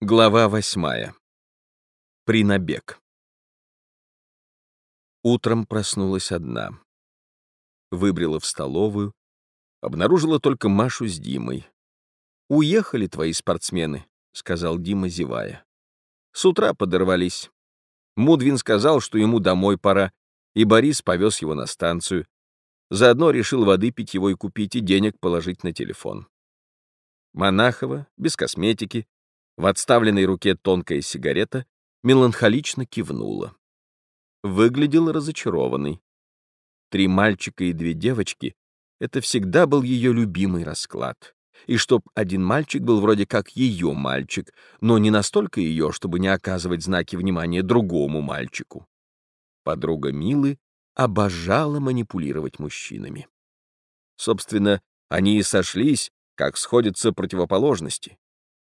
Глава восьмая. Принабег. Утром проснулась одна. Выбрела в столовую, обнаружила только Машу с Димой. «Уехали твои спортсмены», — сказал Дима, зевая. С утра подорвались. Мудвин сказал, что ему домой пора, и Борис повез его на станцию. Заодно решил воды питьевой купить и денег положить на телефон. Монахова, без косметики, в отставленной руке тонкая сигарета меланхолично кивнула. Выглядела разочарованной. Три мальчика и две девочки — это всегда был ее любимый расклад. И чтоб один мальчик был вроде как ее мальчик, но не настолько ее, чтобы не оказывать знаки внимания другому мальчику. Подруга Милы обожала манипулировать мужчинами. Собственно, они и сошлись, как сходятся противоположности.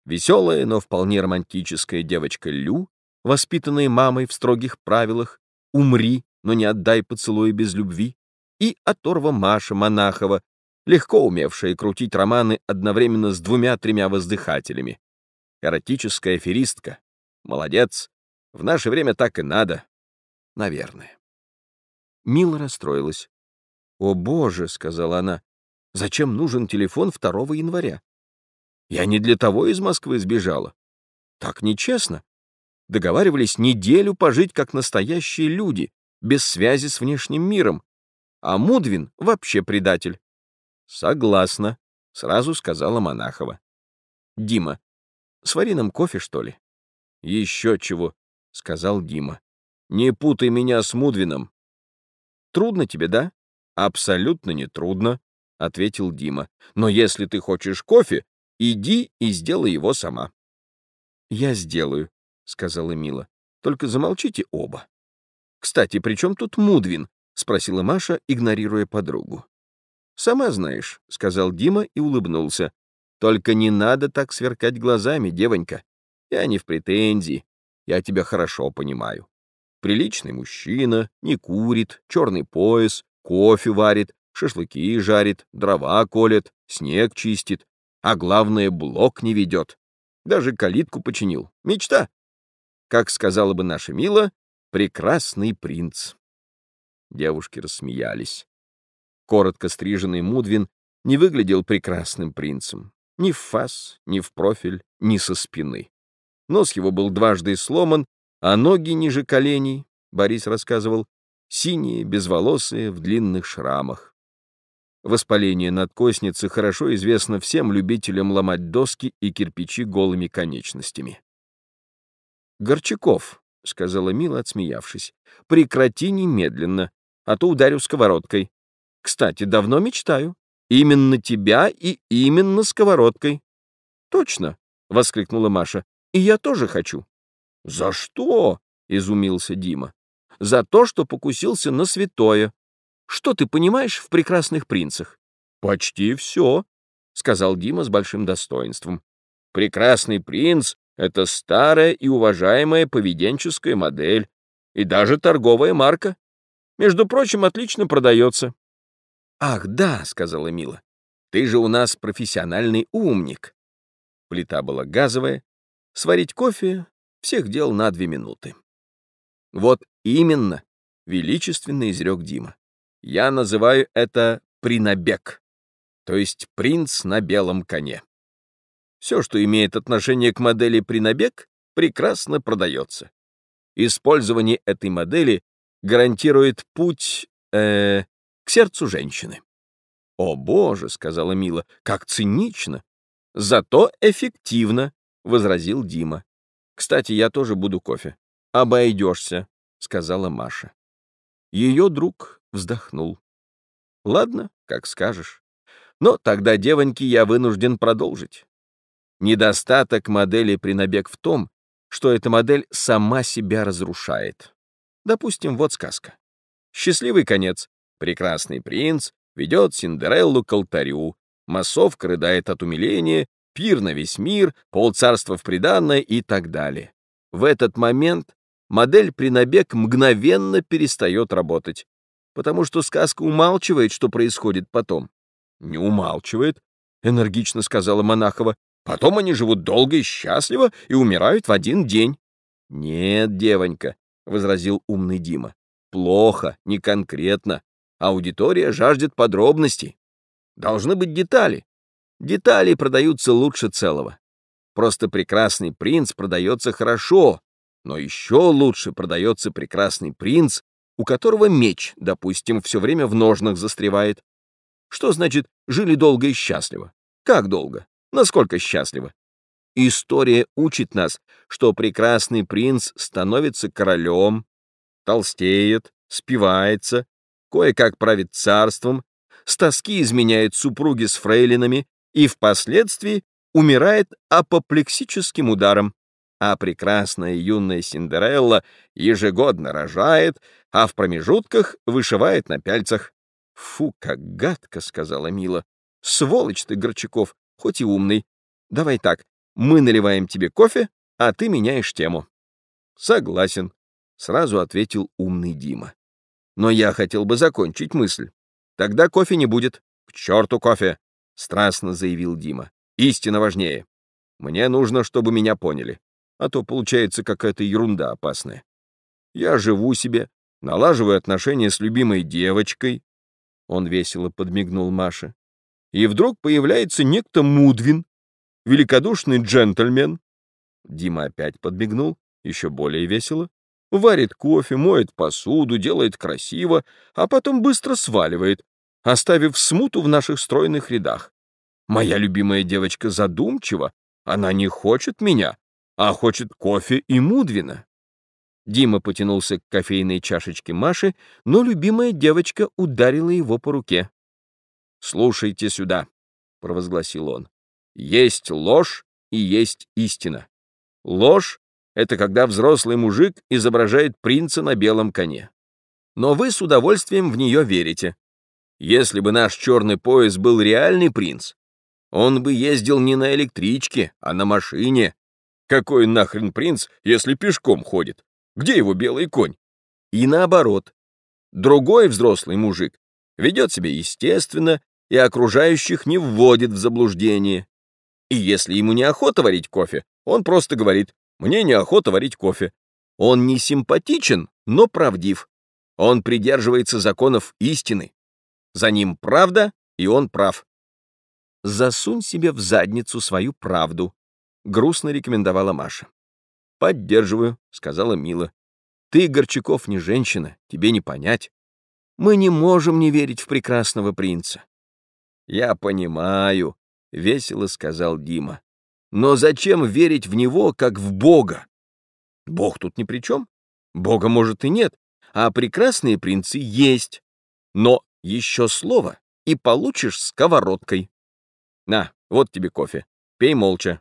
Веселая, но вполне романтическая девочка Лю, воспитанная мамой в строгих правилах, умри, но не отдай поцелуя без любви, и оторва Маша Монахова, легко умевшая крутить романы одновременно с двумя-тремя воздыхателями. Эротическая аферистка. Молодец. В наше время так и надо. Наверное. Мила расстроилась. «О, боже!» — сказала она. «Зачем нужен телефон 2 января? Я не для того из Москвы сбежала. Так нечестно. Договаривались неделю пожить как настоящие люди, без связи с внешним миром. А Мудвин вообще предатель. Согласна, сразу сказала Монахова. Дима, свари нам кофе, что ли? Еще чего, сказал Дима. Не путай меня с Мудвином. Трудно тебе, да? Абсолютно не трудно, ответил Дима. Но если ты хочешь кофе, Иди и сделай его сама. Я сделаю, сказала Мила. Только замолчите оба. Кстати, при чем тут Мудвин? спросила Маша, игнорируя подругу. Сама знаешь, сказал Дима и улыбнулся. Только не надо так сверкать глазами, девонька. Я не в претензии. Я тебя хорошо понимаю. Приличный мужчина, не курит, черный пояс, кофе варит, шашлыки жарит, дрова колет, снег чистит, а главное, блок не ведет. Даже калитку починил. Мечта. Как сказала бы наша Мила, прекрасный принц. Девушки рассмеялись. Коротко стриженный Мудвин не выглядел прекрасным принцем. Ни в фас, ни в профиль, ни со спины. Нос его был дважды сломан, а ноги ниже коленей, Борис рассказывал, синие, безволосые, в длинных шрамах. Воспаление надкосницы хорошо известно всем любителям ломать доски и кирпичи голыми конечностями. «Горчаков», — сказала Мила, отсмеявшись, — «прекрати немедленно, а то ударю сковородкой. Кстати, давно мечтаю. Именно тебя и именно сковородкой». «Точно», — воскликнула Маша, — «и я тоже хочу». «За что?» — изумился Дима. «За то, что покусился на святое», что ты понимаешь в прекрасных принцах? Почти все, сказал Дима с большим достоинством. Прекрасный принц — это старая и уважаемая поведенческая модель и даже торговая марка. Между прочим, отлично продается. Ах, да, сказала Мила. Ты же у нас профессиональный умник. Плита была газовая. Сварить кофе всех дел на две минуты. Вот именно, величественно изрек Дима. Я называю это принабег, то есть принц на белом коне. Все, что имеет отношение к модели принабег, прекрасно продается. Использование этой модели гарантирует путь э, к сердцу женщины. «О, боже!» — сказала Мила, — «как цинично!» «Зато эффективно!» — возразил Дима. «Кстати, я тоже буду кофе». «Обойдешься», — сказала Маша. Ее друг вздохнул. «Ладно, как скажешь. Но тогда, девоньки, я вынужден продолжить. Недостаток модели принабег в том, что эта модель сама себя разрушает. Допустим, вот сказка. Счастливый конец. Прекрасный принц ведет Синдереллу к алтарю, массовка рыдает от умиления, пир на весь мир, полцарства в приданное и так далее. В этот момент модель принабег мгновенно перестает работать, потому что сказка умалчивает, что происходит потом. — Не умалчивает, — энергично сказала Монахова. Потом они живут долго и счастливо и умирают в один день. Нет, девонька, — возразил умный Дима. Плохо, не конкретно. Аудитория жаждет подробностей. Должны быть детали. Детали продаются лучше целого. Просто прекрасный принц продается хорошо, но еще лучше продается прекрасный принц, у которого меч, допустим, все время в ножнах застревает. Что значит «жили долго и счастливо»? Как долго? Насколько счастливо? История учит нас, что прекрасный принц становится королем, толстеет, спивается, кое-как правит царством, с тоски изменяет супруги с фрейлинами и впоследствии умирает апоплексическим ударом, а прекрасная юная Синдерелла ежегодно рожает, а в промежутках вышивает на пяльцах. «Фу, как гадко!» — сказала Мила. «Сволочь ты, Горчаков, хоть и умный. Давай так, мы наливаем тебе кофе, а ты меняешь тему». «Согласен», — сразу ответил умный Дима. «Но я хотел бы закончить мысль. Тогда кофе не будет. К черту кофе!» — страстно заявил Дима. «Истина важнее. Мне нужно, чтобы меня поняли, а то получается какая-то ерунда опасная. Я живу себе, налаживаю отношения с любимой девочкой». Он весело подмигнул Маше. И вдруг появляется некто Мудвин, великодушный джентльмен. Дима опять подмигнул, еще более весело. Варит кофе, моет посуду, делает красиво, а потом быстро сваливает, оставив смуту в наших стройных рядах. Моя любимая девочка задумчива, она не хочет меня, а хочет кофе и Мудвина. Дима потянулся к кофейной чашечке Маши, но любимая девочка ударила его по руке. «Слушайте сюда», — провозгласил он. «Есть ложь и есть истина. Ложь — это когда взрослый мужик изображает принца на белом коне. Но вы с удовольствием в нее верите. Если бы наш черный пояс был реальный принц, он бы ездил не на электричке, а на машине. Какой нахрен принц, если пешком ходит? Где его белый конь? И наоборот. Другой взрослый мужик ведет себя естественно и окружающих не вводит в заблуждение. И если ему неохота варить кофе, он просто говорит «мне неохота варить кофе». Он не симпатичен, но правдив. Он придерживается законов истины. За ним правда, и он прав. «Засунь себе в задницу свою правду», — грустно рекомендовала Маша. «Поддерживаю», — сказала Мила. «Ты, Горчаков, не женщина, тебе не понять. Мы не можем не верить в прекрасного принца». «Я понимаю», — весело сказал Дима. «Но зачем верить в него, как в Бога? Бог тут ни при чем. Бога, может, и нет, а прекрасные принцы есть. Но еще слово, и получишь сковородкой. На, вот тебе кофе. Пей молча.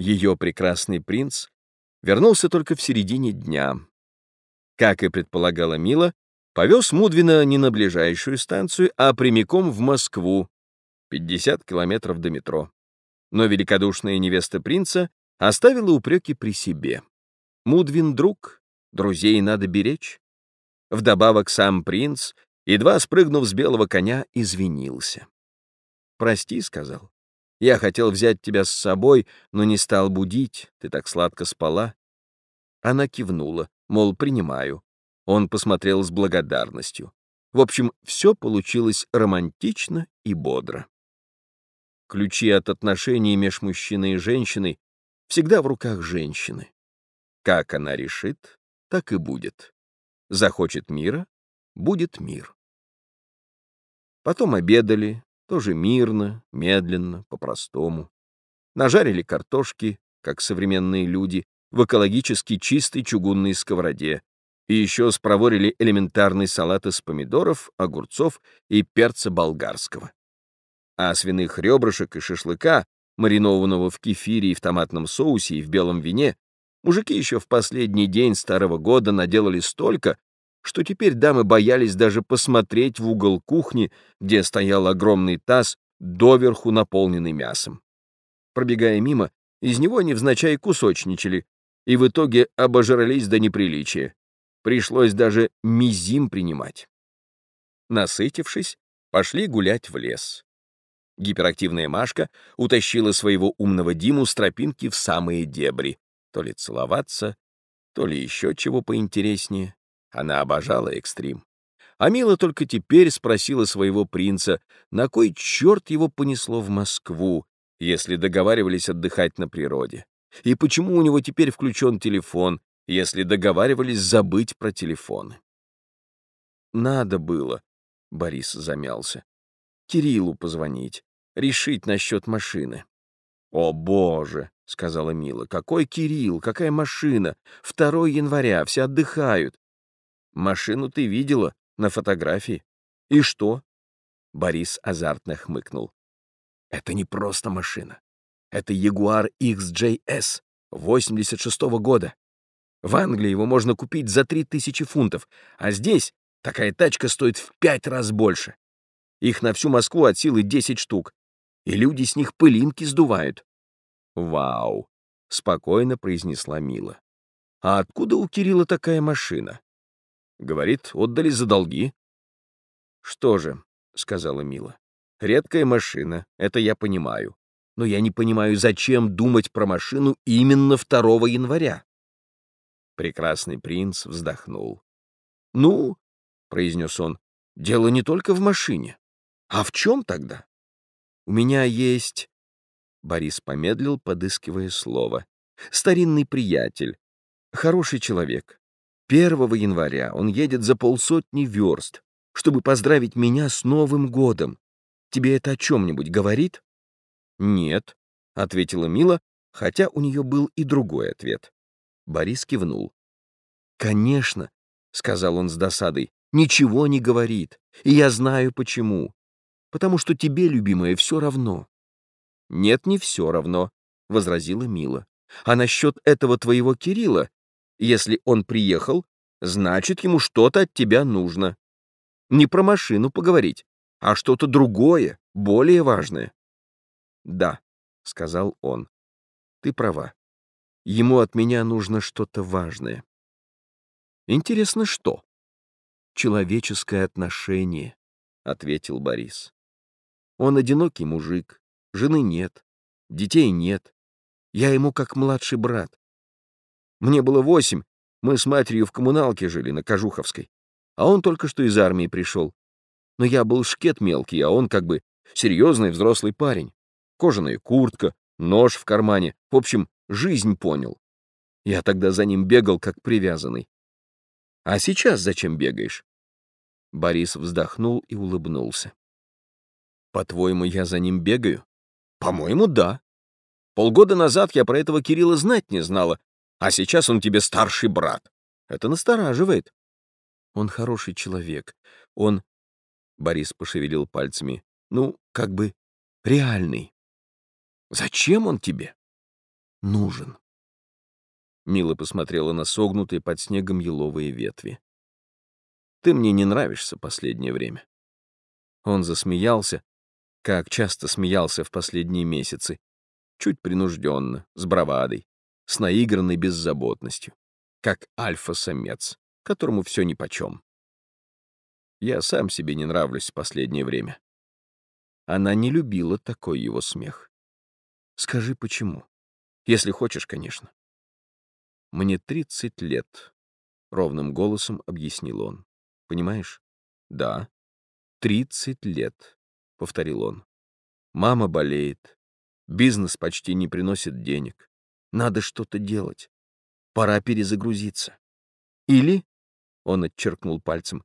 Ее прекрасный принц вернулся только в середине дня. Как и предполагала Мила, повез Мудвина не на ближайшую станцию, а прямиком в Москву, 50 километров до метро. Но великодушная невеста принца оставила упреки при себе. Мудвин — друг, друзей надо беречь. Вдобавок сам принц, едва спрыгнув с белого коня, извинился. «Прости», — сказал, — «я хотел взять тебя с собой, но не стал будить, ты так сладко спала». Она кивнула, мол, принимаю. Он посмотрел с благодарностью. В общем, все получилось романтично и бодро. Ключи от отношений между мужчиной и женщиной всегда в руках женщины. Как она решит, так и будет. Захочет мира — будет мир. Потом обедали, тоже мирно, медленно, по-простому. Нажарили картошки, как современные люди, в экологически чистой чугунной сковороде, и еще спроворили элементарный салат из помидоров, огурцов и перца болгарского. А свиных ребрышек и шашлыка, маринованного в кефире и в томатном соусе и в белом вине, Мужики еще в последний день старого года наделали столько, что теперь дамы боялись даже посмотреть в угол кухни, где стоял огромный таз, доверху наполненный мясом. Пробегая мимо, из него невзначай кусочничали, и в итоге обожрались до неприличия. Пришлось даже мизим принимать. Насытившись, пошли гулять в лес. Гиперактивная Машка утащила своего умного Диму с тропинки в самые дебри. То ли целоваться, то ли еще чего поинтереснее. Она обожала экстрим. А Мила только теперь спросила своего принца, на кой черт его понесло в Москву, если договаривались отдыхать на природе. И почему у него теперь включен телефон, если договаривались забыть про телефоны? Надо было, — Борис замялся, — Кириллу позвонить решить насчет машины. «О, боже!» — сказала Мила. «Какой Кирилл? Какая машина? 2 января, все отдыхают». «Машину ты видела на фотографии. И что?» Борис азартно хмыкнул. «Это не просто машина. Это Jaguar XJS 86-го года. В Англии его можно купить за 3000 фунтов, а здесь такая тачка стоит в пять раз больше. Их на всю Москву от силы 10 штук и люди с них пылинки сдувают. «Вау!» — спокойно произнесла Мила. «А откуда у Кирилла такая машина?» «Говорит, отдали за долги». «Что же», — сказала Мила, — «редкая машина, это я понимаю. Но я не понимаю, зачем думать про машину именно 2 января?» Прекрасный принц вздохнул. «Ну», — произнес он, — «дело не только в машине. А в чем тогда?» У меня есть...» Борис помедлил, подыскивая слово. «Старинный приятель. Хороший человек. 1 января он едет за полсотни верст, чтобы поздравить меня с Новым годом. Тебе это о чем-нибудь говорит?» «Нет», — ответила Мила, хотя у нее был и другой ответ. Борис кивнул. «Конечно», — сказал он с досадой, — «ничего не говорит, и я знаю почему потому что тебе, любимая, все равно». «Нет, не все равно», — возразила Мила. «А насчет этого твоего Кирилла, если он приехал, значит, ему что-то от тебя нужно. Не про машину поговорить, а что-то другое, более важное». «Да», — сказал он, — «ты права. Ему от меня нужно что-то важное». «Интересно, что?» «Человеческое отношение», — ответил Борис. Он одинокий мужик, жены нет, детей нет. Я ему как младший брат. Мне было восемь, мы с матерью в коммуналке жили на Кожуховской, а он только что из армии пришел. Но я был шкет мелкий, а он как бы серьезный взрослый парень. Кожаная куртка, нож в кармане, в общем, жизнь понял. Я тогда за ним бегал, как привязанный. А сейчас зачем бегаешь? Борис вздохнул и улыбнулся. По-твоему, я за ним бегаю? По-моему, да. Полгода назад я про этого Кирилла знать не знала, а сейчас он тебе старший брат. Это настораживает. Он хороший человек. Он... Борис пошевелил пальцами. Ну, как бы реальный. Зачем он тебе? Нужен. Мила посмотрела на согнутые под снегом еловые ветви. Ты мне не нравишься последнее время. Он засмеялся, как часто смеялся в последние месяцы, чуть принужденно, с бравадой, с наигранной беззаботностью, как альфа-самец, которому все нипочем. Я сам себе не нравлюсь в последнее время. Она не любила такой его смех. Скажи, почему? Если хочешь, конечно. Мне тридцать лет, — ровным голосом объяснил он. Понимаешь? Да, тридцать лет повторил он. Мама болеет. Бизнес почти не приносит денег. Надо что-то делать. Пора перезагрузиться. Или, он отчеркнул пальцем,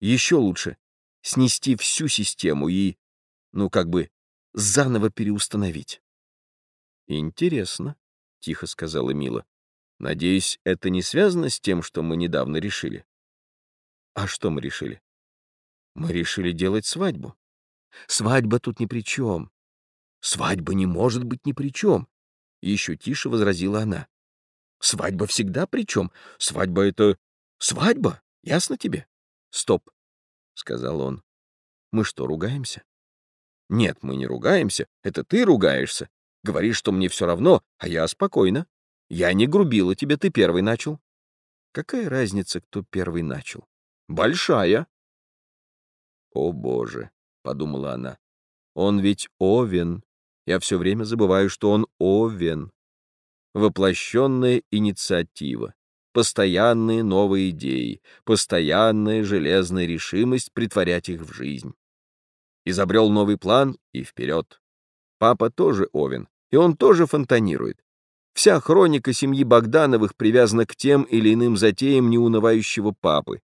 еще лучше снести всю систему и, ну, как бы, заново переустановить. Интересно, тихо сказала Мила. Надеюсь, это не связано с тем, что мы недавно решили. А что мы решили? Мы решили делать свадьбу. Свадьба тут ни при чем. Свадьба не может быть ни при чем. Еще тише возразила она. Свадьба всегда при чем. Свадьба — это свадьба, ясно тебе? Стоп, — сказал он. Мы что, ругаемся? Нет, мы не ругаемся. Это ты ругаешься. Говоришь, что мне все равно, а я спокойно. Я не грубила тебе, ты первый начал. Какая разница, кто первый начал? Большая. О, боже, подумала она. Он ведь Овен. Я все время забываю, что он Овен. Воплощенная инициатива, постоянные новые идеи, постоянная железная решимость притворять их в жизнь. Изобрел новый план и вперед. Папа тоже Овен, и он тоже фонтанирует. Вся хроника семьи Богдановых привязана к тем или иным затеям неунывающего папы.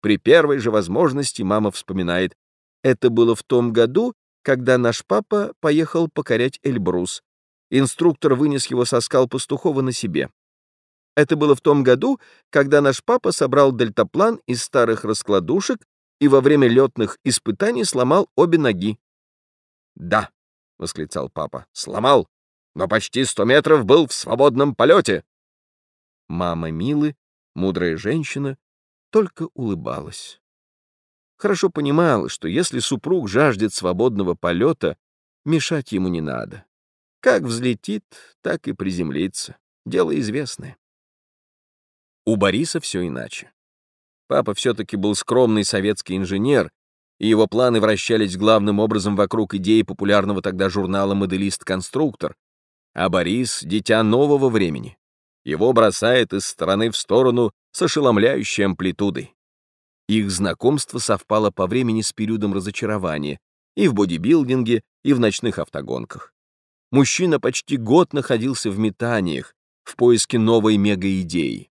При первой же возможности мама вспоминает, это было в том году, когда наш папа поехал покорять Эльбрус. Инструктор вынес его со скал Пастухова на себе. Это было в том году, когда наш папа собрал дельтаплан из старых раскладушек и во время летных испытаний сломал обе ноги. «Да», — восклицал папа, — «сломал, но почти сто метров был в свободном полете. Мама Милы, мудрая женщина, только улыбалась. Хорошо понимала, что если супруг жаждет свободного полета, мешать ему не надо. Как взлетит, так и приземлится. Дело известное. У Бориса все иначе. Папа все-таки был скромный советский инженер, и его планы вращались главным образом вокруг идеи популярного тогда журнала «Моделист-конструктор», а Борис — дитя нового времени. Его бросает из стороны в сторону с ошеломляющей амплитудой. Их знакомство совпало по времени с периодом разочарования и в бодибилдинге, и в ночных автогонках. Мужчина почти год находился в метаниях, в поиске новой мегаидеи.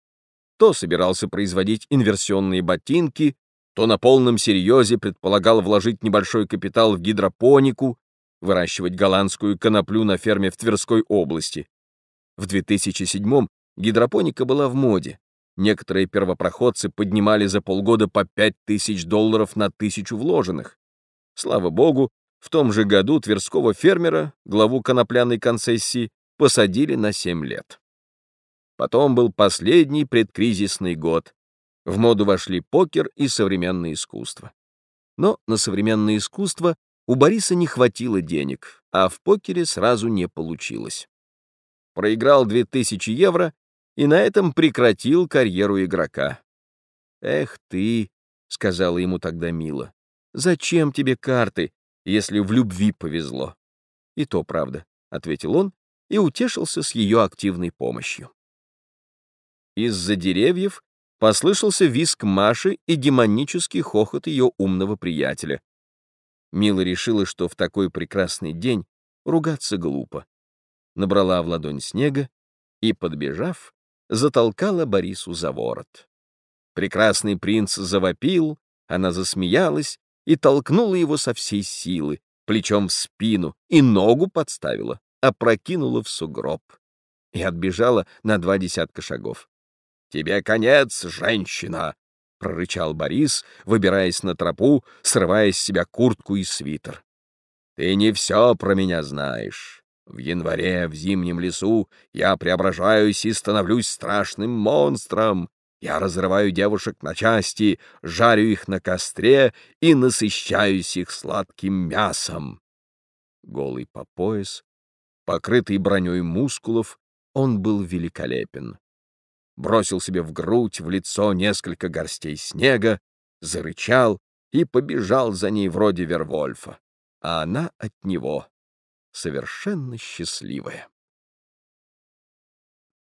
То собирался производить инверсионные ботинки, то на полном серьезе предполагал вложить небольшой капитал в гидропонику, выращивать голландскую коноплю на ферме в Тверской области. В 2007-м гидропоника была в моде. Некоторые первопроходцы поднимали за полгода по 5000 долларов на тысячу вложенных. Слава богу, в том же году тверского фермера, главу конопляной концессии, посадили на 7 лет. Потом был последний предкризисный год. В моду вошли покер и современное искусство. Но на современное искусство у Бориса не хватило денег, а в покере сразу не получилось. Проиграл 2000 евро и на этом прекратил карьеру игрока. «Эх ты», — сказала ему тогда Мила, — «зачем тебе карты, если в любви повезло?» «И то правда», — ответил он и утешился с ее активной помощью. Из-за деревьев послышался виск Маши и демонический хохот ее умного приятеля. Мила решила, что в такой прекрасный день ругаться глупо. Набрала в ладонь снега и, подбежав, затолкала Борису за ворот. Прекрасный принц завопил, она засмеялась и толкнула его со всей силы, плечом в спину, и ногу подставила, опрокинула в сугроб и отбежала на два десятка шагов. «Тебе конец, женщина!» прорычал Борис, выбираясь на тропу, срывая с себя куртку и свитер. «Ты не все про меня знаешь. В январе в зимнем лесу я преображаюсь и становлюсь страшным монстром. Я разрываю девушек на части, жарю их на костре и насыщаюсь их сладким мясом». Голый по пояс, покрытый броней мускулов, он был великолепен бросил себе в грудь, в лицо несколько горстей снега, зарычал и побежал за ней вроде Вервольфа, а она от него, совершенно счастливая.